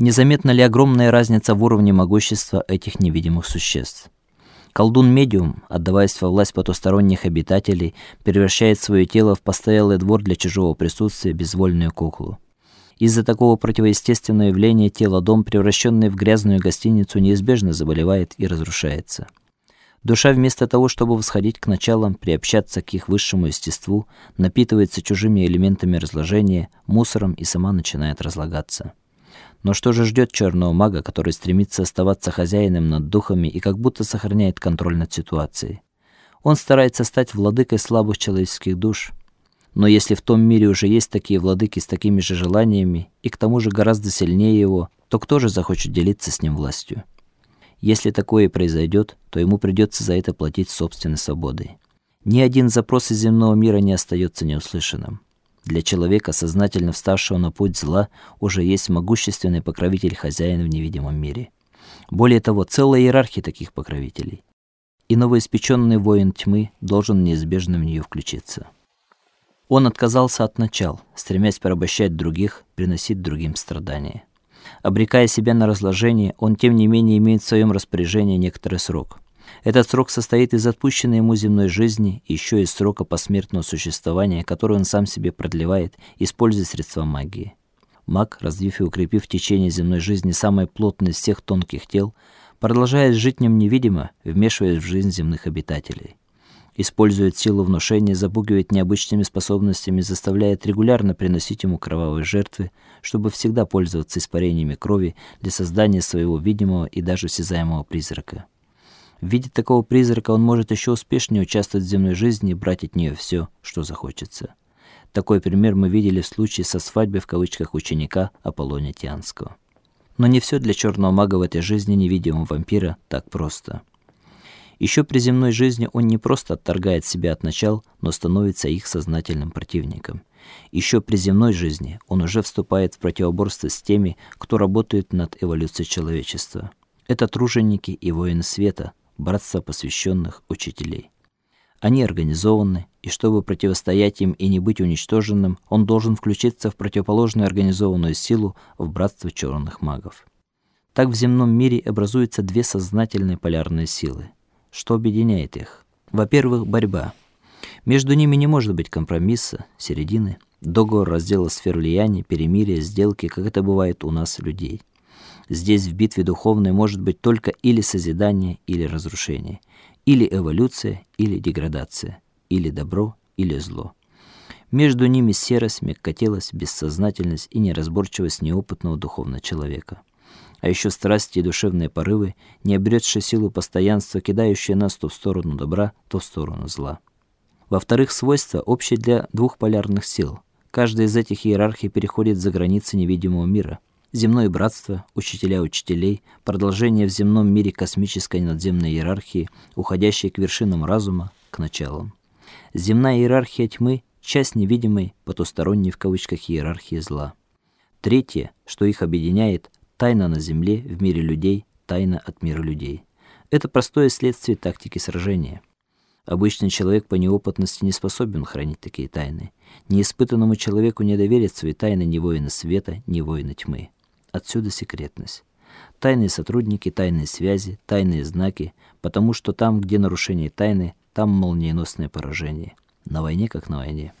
Незаметна ли огромная разница в уровне могущества этих невидимых существ? Колдун-медиум, отдаваясь во власть потусторонних обитателей, превращает свое тело в постоялый двор для чужого присутствия, безвольную куклу. Из-за такого противоестественного явления тело-дом, превращенное в грязную гостиницу, неизбежно заболевает и разрушается. Душа вместо того, чтобы восходить к началам, приобщаться к их высшему естеству, напитывается чужими элементами разложения, мусором и сама начинает разлагаться. Но что же ждет черного мага, который стремится оставаться хозяином над духами и как будто сохраняет контроль над ситуацией? Он старается стать владыкой слабых человеческих душ. Но если в том мире уже есть такие владыки с такими же желаниями и к тому же гораздо сильнее его, то кто же захочет делиться с ним властью? Если такое и произойдет, то ему придется за это платить собственной свободой. Ни один запрос из земного мира не остается неуслышанным. Для человека, сознательно вставшего на путь зла, уже есть могущественный покровитель хозяин в невидимом мире. Более того, целая иерархия таких покровителей. И новоиспеченный воин тьмы должен неизбежно в нее включиться. Он отказался от начал, стремясь порабощать других, приносить другим страдания. Обрекая себя на разложение, он тем не менее имеет в своем распоряжении некоторый срок. Этот срок состоит из отпущенной ему земной жизни еще из срока посмертного существования, который он сам себе продлевает, используя средства магии. Маг, развив и укрепив в течение земной жизни самое плотное из всех тонких тел, продолжает жить в нем невидимо, вмешиваясь в жизнь земных обитателей. Использует силу внушения, запугивает необычными способностями, заставляет регулярно приносить ему кровавые жертвы, чтобы всегда пользоваться испарениями крови для создания своего видимого и даже осязаемого призрака. В виде такого призрака он может еще успешнее участвовать в земной жизни и брать от нее все, что захочется. Такой пример мы видели в случае со свадьбой в кавычках ученика Аполлония Тианского. Но не все для черного мага в этой жизни невидимого вампира так просто. Еще при земной жизни он не просто отторгает себя от начал, но становится их сознательным противником. Еще при земной жизни он уже вступает в противоборство с теми, кто работает над эволюцией человечества. Это труженики и воины света, братство посвященных учителей. Они организованы, и чтобы противостоять им и не быть уничтоженным, он должен включиться в противоположную организованную силу в братство черных магов. Так в земном мире образуются две сознательные полярные силы. Что объединяет их? Во-первых, борьба. Между ними не может быть компромисса, середины, договор раздела сфер влияния, перемирия, сделки, как это бывает у нас людей. Здесь в битве духовной может быть только или созидание, или разрушение, или эволюция, или деградация, или добро, или зло. Между ними серость, мягкотелость, бессознательность и неразборчивость неопытного духовного человека. А еще страсти и душевные порывы, не обретшие силу постоянства, кидающие нас то в сторону добра, то в сторону зла. Во-вторых, свойства общие для двух полярных сил. Каждая из этих иерархий переходит за границы невидимого мира – земное братство, учителя учителей, продолжение в земном мире космической надземной иерархии, уходящей к вершинам разума, к началам. Земная иерархия тьмы часть невидимой, потусторонней в кавычках иерархии зла. Третье, что их объединяет, тайна на земле, в мире людей, тайна от мира людей. Это простое следствие тактики сражения. Обычный человек по неопытности не способен хранить такие тайны. Неиспытанному человеку не доверят свои тайны ни воины света, ни воины тьмы. Отсюда секретность. Тайные сотрудники, тайные связи, тайные знаки, потому что там, где нарушение тайны, там молниеносное поражение. На войне как на войне.